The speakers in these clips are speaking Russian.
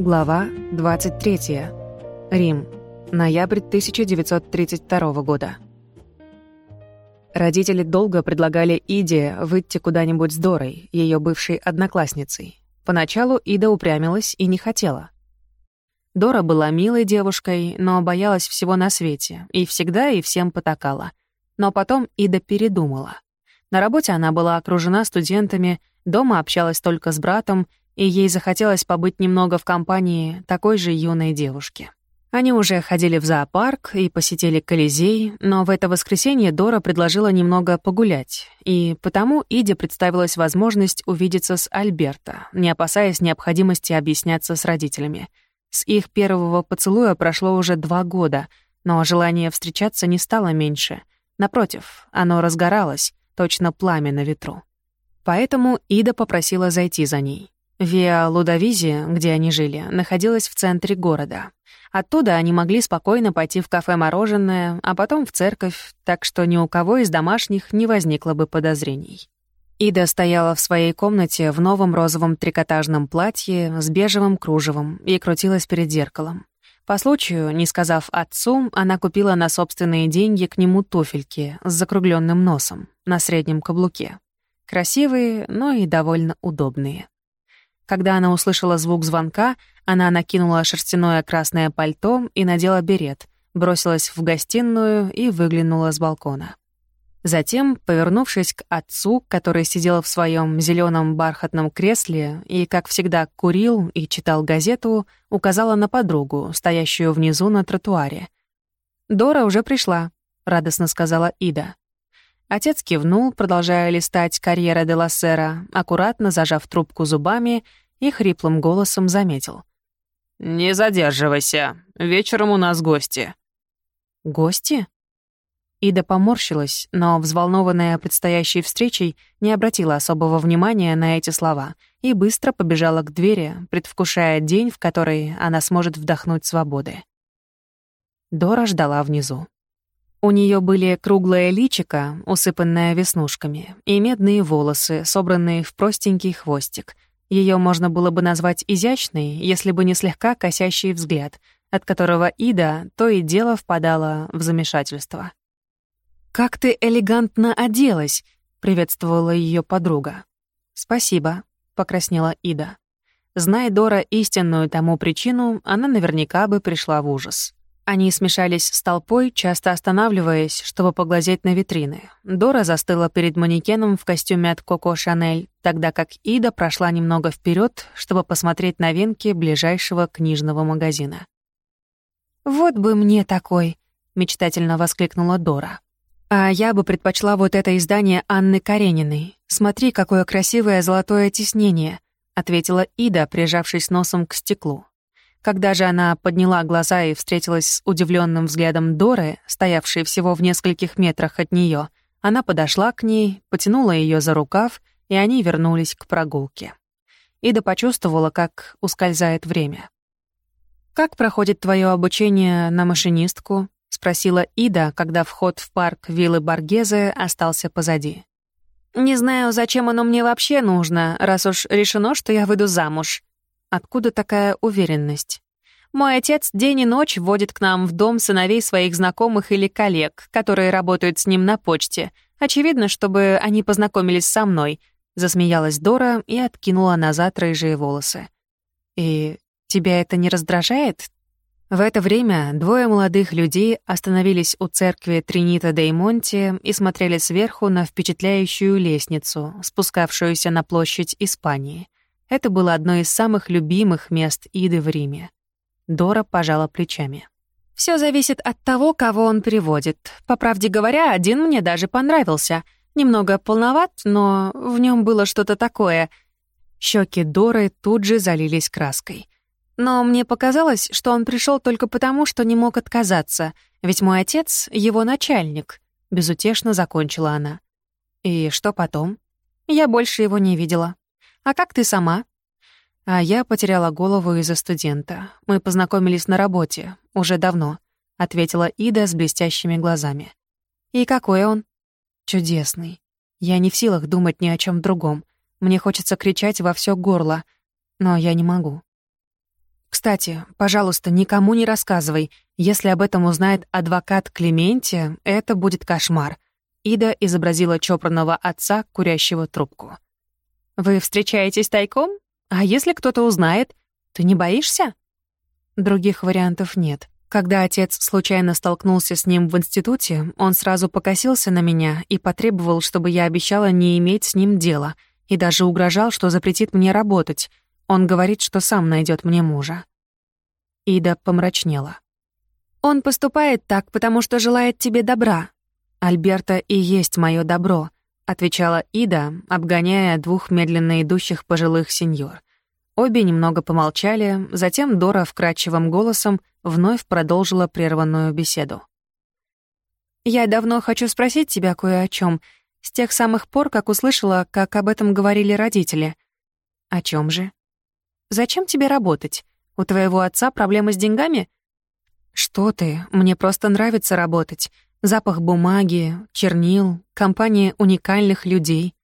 Глава 23. Рим. Ноябрь 1932 года. Родители долго предлагали Иде выйти куда-нибудь с Дорой, ее бывшей одноклассницей. Поначалу Ида упрямилась и не хотела. Дора была милой девушкой, но боялась всего на свете и всегда и всем потакала. Но потом Ида передумала. На работе она была окружена студентами, дома общалась только с братом и ей захотелось побыть немного в компании такой же юной девушки. Они уже ходили в зоопарк и посетили Колизей, но в это воскресенье Дора предложила немного погулять, и потому Иде представилась возможность увидеться с Альберто, не опасаясь необходимости объясняться с родителями. С их первого поцелуя прошло уже два года, но желание встречаться не стало меньше. Напротив, оно разгоралось, точно пламя на ветру. Поэтому Ида попросила зайти за ней. Виа Лудовизи, где они жили, находилась в центре города. Оттуда они могли спокойно пойти в кафе-мороженое, а потом в церковь, так что ни у кого из домашних не возникло бы подозрений. Ида стояла в своей комнате в новом розовом трикотажном платье с бежевым кружевом и крутилась перед зеркалом. По случаю, не сказав отцу, она купила на собственные деньги к нему туфельки с закругленным носом на среднем каблуке. Красивые, но и довольно удобные. Когда она услышала звук звонка, она накинула шерстяное красное пальто и надела берет, бросилась в гостиную и выглянула с балкона. Затем, повернувшись к отцу, который сидел в своем зеленом бархатном кресле и, как всегда, курил и читал газету, указала на подругу, стоящую внизу на тротуаре. «Дора уже пришла», — радостно сказала Ида. Отец кивнул, продолжая листать «Карьера де Лассера», аккуратно зажав трубку зубами и хриплым голосом заметил. «Не задерживайся. Вечером у нас гости». «Гости?» Ида поморщилась, но, взволнованная предстоящей встречей, не обратила особого внимания на эти слова и быстро побежала к двери, предвкушая день, в который она сможет вдохнуть свободы. Дора ждала внизу. У нее были круглое личико, усыпанное веснушками, и медные волосы, собранные в простенький хвостик. Ее можно было бы назвать изящной, если бы не слегка косящий взгляд, от которого Ида то и дело впадала в замешательство. «Как ты элегантно оделась!» — приветствовала ее подруга. «Спасибо», — покраснела Ида. Зная Дора истинную тому причину, она наверняка бы пришла в ужас. Они смешались с толпой, часто останавливаясь, чтобы поглазеть на витрины. Дора застыла перед манекеном в костюме от Коко Шанель, тогда как Ида прошла немного вперед, чтобы посмотреть новинки ближайшего книжного магазина. «Вот бы мне такой!» — мечтательно воскликнула Дора. «А я бы предпочла вот это издание Анны Карениной. Смотри, какое красивое золотое тиснение!» — ответила Ида, прижавшись носом к стеклу. Когда же она подняла глаза и встретилась с удивленным взглядом Доры, стоявшей всего в нескольких метрах от нее, она подошла к ней, потянула ее за рукав, и они вернулись к прогулке. Ида почувствовала, как ускользает время. «Как проходит твое обучение на машинистку?» — спросила Ида, когда вход в парк виллы Баргезе остался позади. «Не знаю, зачем оно мне вообще нужно, раз уж решено, что я выйду замуж», Откуда такая уверенность? Мой отец день и ночь водит к нам в дом сыновей своих знакомых или коллег, которые работают с ним на почте. Очевидно, чтобы они познакомились со мной. Засмеялась Дора и откинула назад рыжие волосы. «И тебя это не раздражает?» В это время двое молодых людей остановились у церкви Тринита де Монти и смотрели сверху на впечатляющую лестницу, спускавшуюся на площадь Испании — это было одно из самых любимых мест Иды в Риме. Дора пожала плечами. Все зависит от того, кого он приводит. По правде говоря, один мне даже понравился. Немного полноват, но в нем было что-то такое. Щеки Доры тут же залились краской. Но мне показалось, что он пришел только потому, что не мог отказаться, ведь мой отец — его начальник. Безутешно закончила она. И что потом? Я больше его не видела. А как ты сама?» А я потеряла голову из-за студента. Мы познакомились на работе, уже давно, ответила Ида с блестящими глазами. И какой он? Чудесный. Я не в силах думать ни о чем другом. Мне хочется кричать во все горло, но я не могу. кстати, пожалуйста, никому не рассказывай. Если об этом узнает адвокат Клементи, это будет кошмар». Ида изобразила чопорного отца, курящего трубку. «Вы встречаетесь тайком? А если кто-то узнает, ты не боишься?» Других вариантов нет. Когда отец случайно столкнулся с ним в институте, он сразу покосился на меня и потребовал, чтобы я обещала не иметь с ним дела, и даже угрожал, что запретит мне работать. Он говорит, что сам найдет мне мужа. Ида помрачнела. «Он поступает так, потому что желает тебе добра. Альберта и есть мое добро», — отвечала Ида, обгоняя двух медленно идущих пожилых сеньор. Обе немного помолчали, затем Дора вкрадчивым голосом вновь продолжила прерванную беседу. «Я давно хочу спросить тебя кое о чем, с тех самых пор, как услышала, как об этом говорили родители. О чем же? Зачем тебе работать? У твоего отца проблемы с деньгами?» «Что ты? Мне просто нравится работать. Запах бумаги, чернил, компания уникальных людей.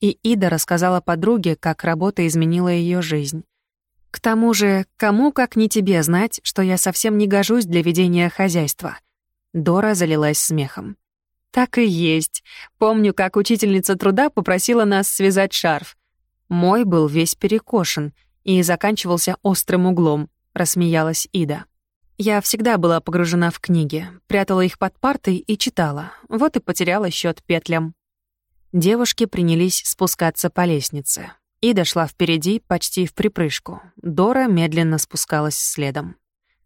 И Ида рассказала подруге, как работа изменила ее жизнь. К тому же, кому как не тебе знать, что я совсем не гожусь для ведения хозяйства. Дора залилась смехом. Так и есть. Помню, как учительница труда попросила нас связать шарф. Мой был весь перекошен и заканчивался острым углом, рассмеялась Ида. Я всегда была погружена в книги, прятала их под партой и читала. Вот и потеряла счет петлям. Девушки принялись спускаться по лестнице. Ида шла впереди почти в припрыжку. Дора медленно спускалась следом.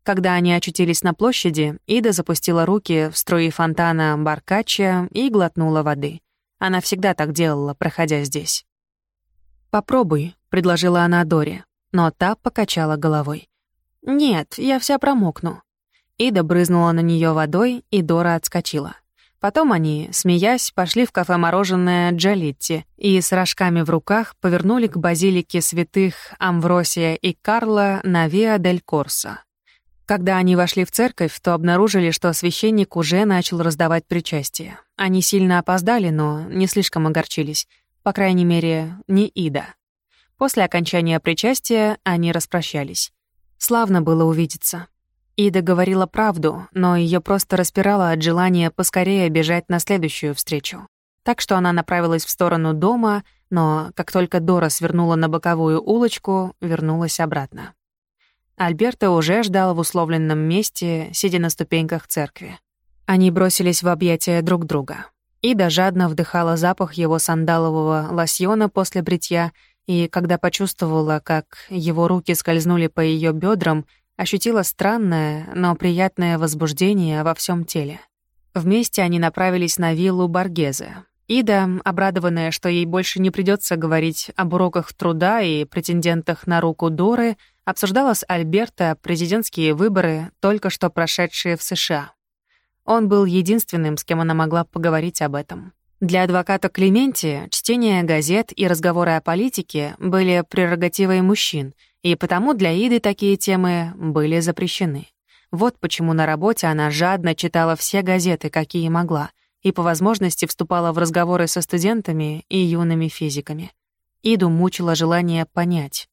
Когда они очутились на площади, Ида запустила руки в струи фонтана Баркачча и глотнула воды. Она всегда так делала, проходя здесь. «Попробуй», — предложила она Доре, но та покачала головой. «Нет, я вся промокну». Ида брызнула на нее водой, и Дора отскочила. Потом они, смеясь, пошли в кафе «Мороженое Джалитти» и с рожками в руках повернули к базилике святых Амвросия и Карла на Виа дель Корсо. Когда они вошли в церковь, то обнаружили, что священник уже начал раздавать причастие. Они сильно опоздали, но не слишком огорчились. По крайней мере, не Ида. После окончания причастия они распрощались. Славно было увидеться. Ида говорила правду, но ее просто распирало от желания поскорее бежать на следующую встречу. Так что она направилась в сторону дома, но как только Дора свернула на боковую улочку, вернулась обратно. Альберто уже ждал в условленном месте, сидя на ступеньках церкви. Они бросились в объятия друг друга. Ида жадно вдыхала запах его сандалового лосьона после бритья, и когда почувствовала, как его руки скользнули по ее бедрам, ощутила странное, но приятное возбуждение во всем теле. Вместе они направились на виллу Баргезе. Ида, обрадованная, что ей больше не придется говорить об уроках труда и претендентах на руку Доры, обсуждала с Альберто президентские выборы, только что прошедшие в США. Он был единственным, с кем она могла поговорить об этом. Для адвоката Клементи чтение газет и разговоры о политике были прерогативой мужчин — и потому для Иды такие темы были запрещены. Вот почему на работе она жадно читала все газеты, какие могла, и по возможности вступала в разговоры со студентами и юными физиками. Иду мучило желание понять.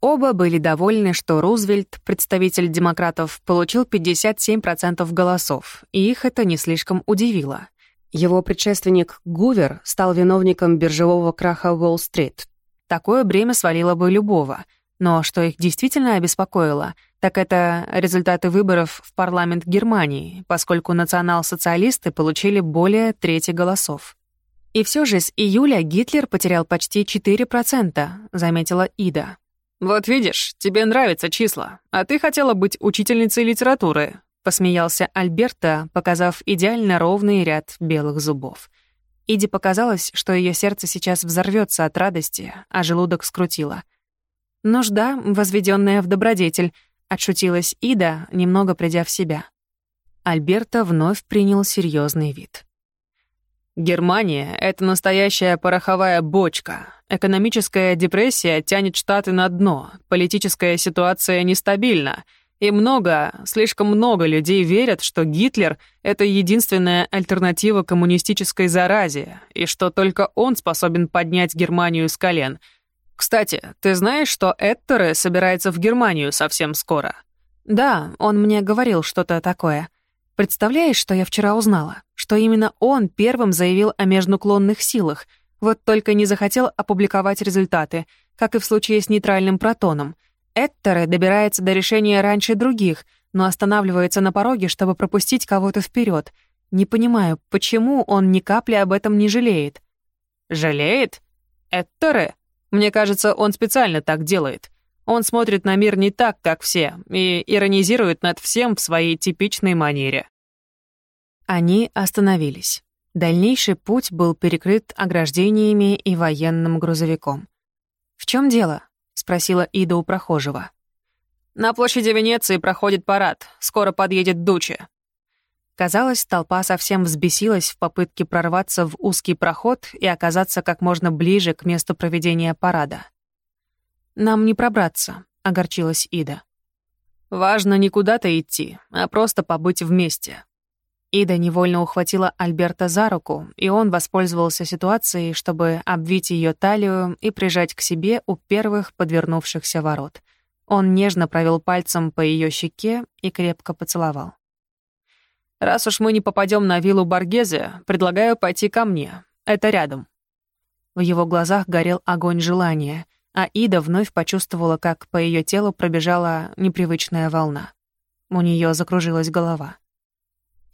Оба были довольны, что Рузвельт, представитель демократов, получил 57% голосов, и их это не слишком удивило. Его предшественник Гувер стал виновником биржевого краха Уолл-стрит. Такое бремя свалило бы любого — но что их действительно обеспокоило, так это результаты выборов в парламент Германии, поскольку национал-социалисты получили более трети голосов. «И все же с июля Гитлер потерял почти 4%, — заметила Ида. «Вот видишь, тебе нравятся числа, а ты хотела быть учительницей литературы», — посмеялся Альберта, показав идеально ровный ряд белых зубов. Иде показалось, что ее сердце сейчас взорвется от радости, а желудок скрутило — «Нужда, возведенная в добродетель», — отшутилась Ида, немного придя в себя. Альберта вновь принял серьезный вид. «Германия — это настоящая пороховая бочка. Экономическая депрессия тянет Штаты на дно, политическая ситуация нестабильна, и много, слишком много людей верят, что Гитлер — это единственная альтернатива коммунистической заразе, и что только он способен поднять Германию с колен — Кстати, ты знаешь, что Эттере собирается в Германию совсем скоро? Да, он мне говорил что-то такое. Представляешь, что я вчера узнала? Что именно он первым заявил о межнуклонных силах, вот только не захотел опубликовать результаты, как и в случае с нейтральным протоном. Эттере добирается до решения раньше других, но останавливается на пороге, чтобы пропустить кого-то вперед. Не понимаю, почему он ни капли об этом не жалеет. Жалеет? Эттере? Мне кажется, он специально так делает. Он смотрит на мир не так, как все, и иронизирует над всем в своей типичной манере. Они остановились. Дальнейший путь был перекрыт ограждениями и военным грузовиком. «В чем дело?» — спросила Ида у прохожего. «На площади Венеции проходит парад. Скоро подъедет Дуче. Казалось, толпа совсем взбесилась в попытке прорваться в узкий проход и оказаться как можно ближе к месту проведения парада. «Нам не пробраться», — огорчилась Ида. «Важно не куда-то идти, а просто побыть вместе». Ида невольно ухватила Альберта за руку, и он воспользовался ситуацией, чтобы обвить ее талию и прижать к себе у первых подвернувшихся ворот. Он нежно провел пальцем по ее щеке и крепко поцеловал. Раз уж мы не попадем на виллу Баргезе, предлагаю пойти ко мне. Это рядом». В его глазах горел огонь желания, а Ида вновь почувствовала, как по ее телу пробежала непривычная волна. У нее закружилась голова.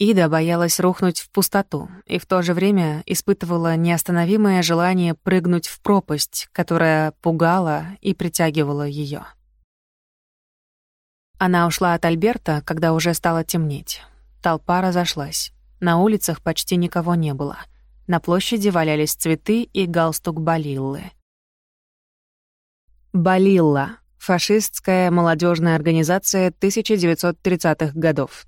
Ида боялась рухнуть в пустоту и в то же время испытывала неостановимое желание прыгнуть в пропасть, которая пугала и притягивала ее. Она ушла от Альберта, когда уже стало темнеть. Толпа разошлась. На улицах почти никого не было. На площади валялись цветы и галстук Балиллы. Балилла — фашистская молодежная организация 1930-х годов.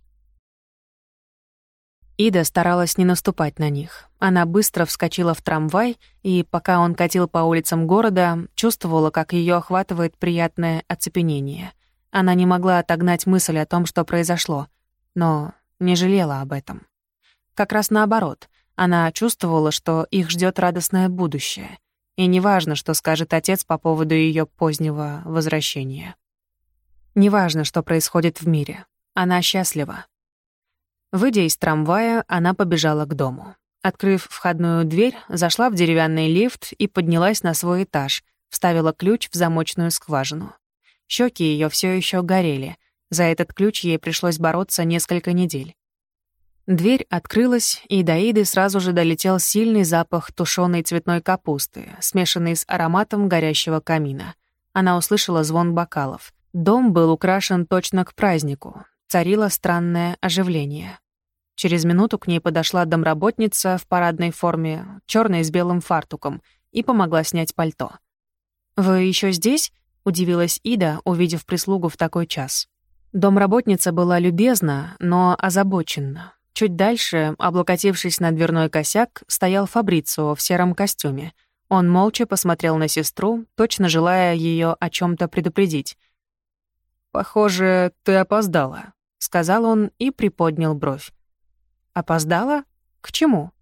Ида старалась не наступать на них. Она быстро вскочила в трамвай, и, пока он катил по улицам города, чувствовала, как ее охватывает приятное оцепенение. Она не могла отогнать мысль о том, что произошло, но не жалела об этом. Как раз наоборот, она чувствовала, что их ждет радостное будущее. И неважно, что скажет отец по поводу ее позднего возвращения. Неважно, что происходит в мире. Она счастлива. Выйдя из трамвая, она побежала к дому. Открыв входную дверь, зашла в деревянный лифт и поднялась на свой этаж, вставила ключ в замочную скважину. Щеки ее все еще горели, за этот ключ ей пришлось бороться несколько недель. Дверь открылась, и до Иды сразу же долетел сильный запах тушеной цветной капусты, смешанный с ароматом горящего камина. Она услышала звон бокалов. Дом был украшен точно к празднику. Царило странное оживление. Через минуту к ней подошла домработница в парадной форме, черной с белым фартуком, и помогла снять пальто. «Вы еще здесь?» — удивилась Ида, увидев прислугу в такой час. Домработница была любезна, но озабочена. Чуть дальше, облокотившись на дверной косяк, стоял Фабрицио в сером костюме. Он молча посмотрел на сестру, точно желая ее о чем то предупредить. «Похоже, ты опоздала», — сказал он и приподнял бровь. «Опоздала? К чему?»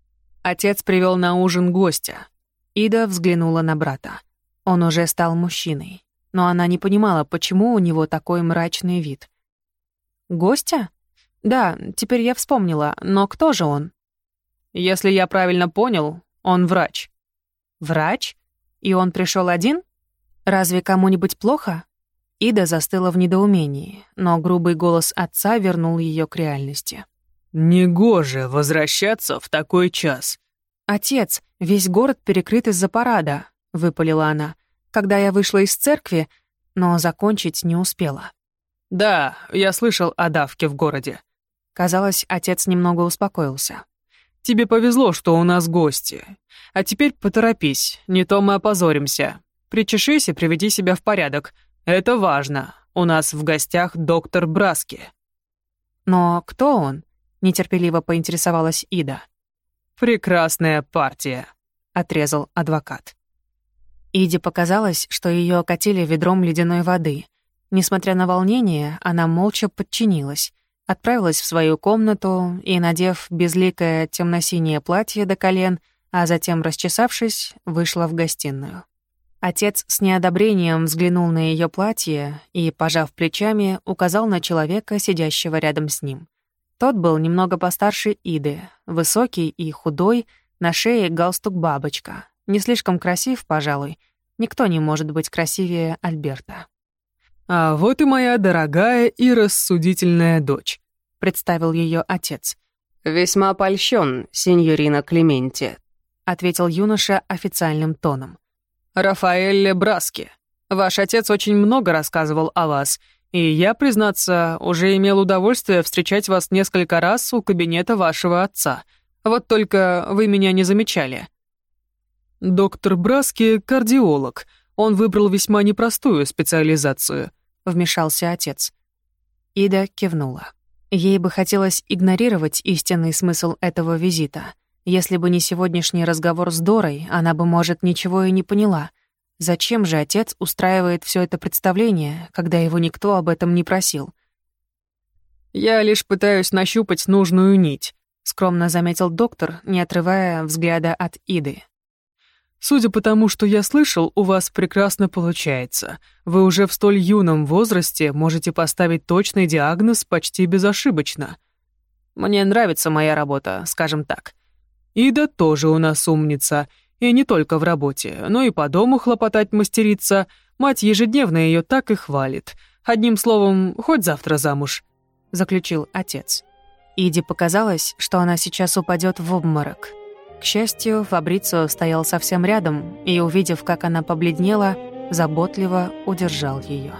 Отец привел на ужин гостя. Ида взглянула на брата. Он уже стал мужчиной, но она не понимала, почему у него такой мрачный вид. «Гостя? Да, теперь я вспомнила, но кто же он?» «Если я правильно понял, он врач». «Врач? И он пришел один? Разве кому-нибудь плохо?» Ида застыла в недоумении, но грубый голос отца вернул ее к реальности. «Негоже возвращаться в такой час». «Отец, весь город перекрыт из-за парада», — выпалила она, когда я вышла из церкви, но закончить не успела. «Да, я слышал о давке в городе». Казалось, отец немного успокоился. «Тебе повезло, что у нас гости. А теперь поторопись, не то мы опозоримся. Причешись и приведи себя в порядок. Это важно. У нас в гостях доктор Браски». «Но кто он?» — нетерпеливо поинтересовалась Ида. «Прекрасная партия», — отрезал адвокат. Иде показалось, что ее окатили ведром ледяной воды — Несмотря на волнение, она молча подчинилась, отправилась в свою комнату и, надев безликое темно-синее платье до колен, а затем, расчесавшись, вышла в гостиную. Отец с неодобрением взглянул на ее платье и, пожав плечами, указал на человека, сидящего рядом с ним. Тот был немного постарше Иды, высокий и худой, на шее галстук-бабочка. Не слишком красив, пожалуй. Никто не может быть красивее Альберта. «А вот и моя дорогая и рассудительная дочь», — представил ее отец. «Весьма польщен, сеньорина Клементи», — ответил юноша официальным тоном. Рафаэль Браски. Ваш отец очень много рассказывал о вас, и я, признаться, уже имел удовольствие встречать вас несколько раз у кабинета вашего отца. Вот только вы меня не замечали. Доктор Браски — кардиолог. Он выбрал весьма непростую специализацию», — вмешался отец. Ида кивнула. Ей бы хотелось игнорировать истинный смысл этого визита — если бы не сегодняшний разговор с Дорой, она бы, может, ничего и не поняла. Зачем же отец устраивает все это представление, когда его никто об этом не просил? «Я лишь пытаюсь нащупать нужную нить», — скромно заметил доктор, не отрывая взгляда от Иды. «Судя по тому, что я слышал, у вас прекрасно получается. Вы уже в столь юном возрасте можете поставить точный диагноз почти безошибочно». «Мне нравится моя работа, скажем так», Ида тоже у нас умница, и не только в работе, но и по дому хлопотать мастерица. Мать ежедневно ее так и хвалит. Одним словом, хоть завтра замуж», — заключил отец. Иде показалось, что она сейчас упадет в обморок. К счастью, Фабрицио стоял совсем рядом и, увидев, как она побледнела, заботливо удержал ее.